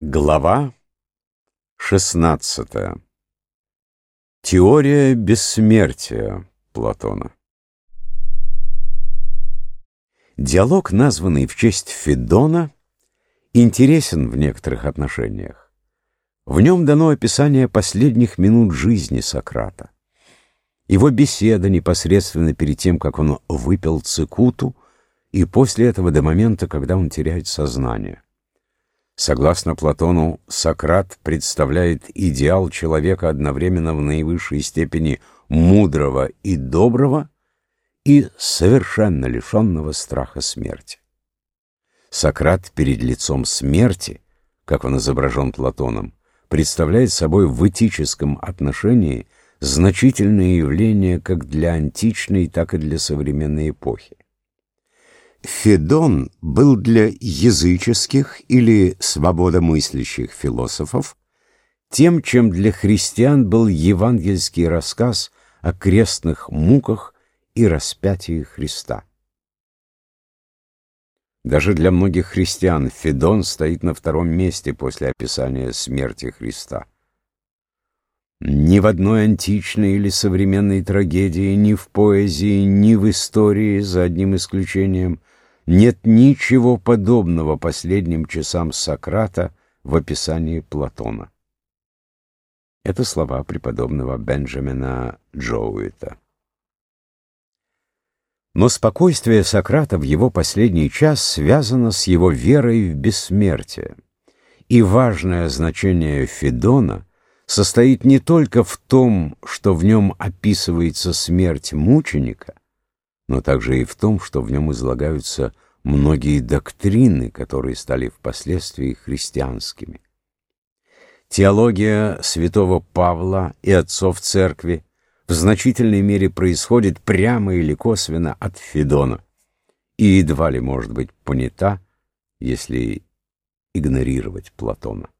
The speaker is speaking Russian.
Глава 16. Теория бессмертия Платона. Диалог, названный в честь Федона, интересен в некоторых отношениях. В нем дано описание последних минут жизни Сократа. Его беседа непосредственно перед тем, как он выпил цикуту, и после этого до момента, когда он теряет сознание. Согласно Платону, Сократ представляет идеал человека одновременно в наивысшей степени мудрого и доброго и совершенно лишенного страха смерти. Сократ перед лицом смерти, как он изображен Платоном, представляет собой в этическом отношении значительное явление как для античной, так и для современной эпохи. Федон был для языческих или свободомыслящих философов тем, чем для христиан был евангельский рассказ о крестных муках и распятии Христа. Даже для многих христиан Федон стоит на втором месте после описания смерти Христа. Ни в одной античной или современной трагедии, ни в поэзии, ни в истории, за одним исключением, нет ничего подобного последним часам Сократа в описании Платона. Это слова преподобного Бенджамина Джоуита. Но спокойствие Сократа в его последний час связано с его верой в бессмертие. И важное значение Федона состоит не только в том, что в нем описывается смерть мученика, но также и в том, что в нем излагаются многие доктрины, которые стали впоследствии христианскими. Теология святого Павла и отцов церкви в значительной мере происходит прямо или косвенно от Федона и едва ли может быть понята, если игнорировать Платона.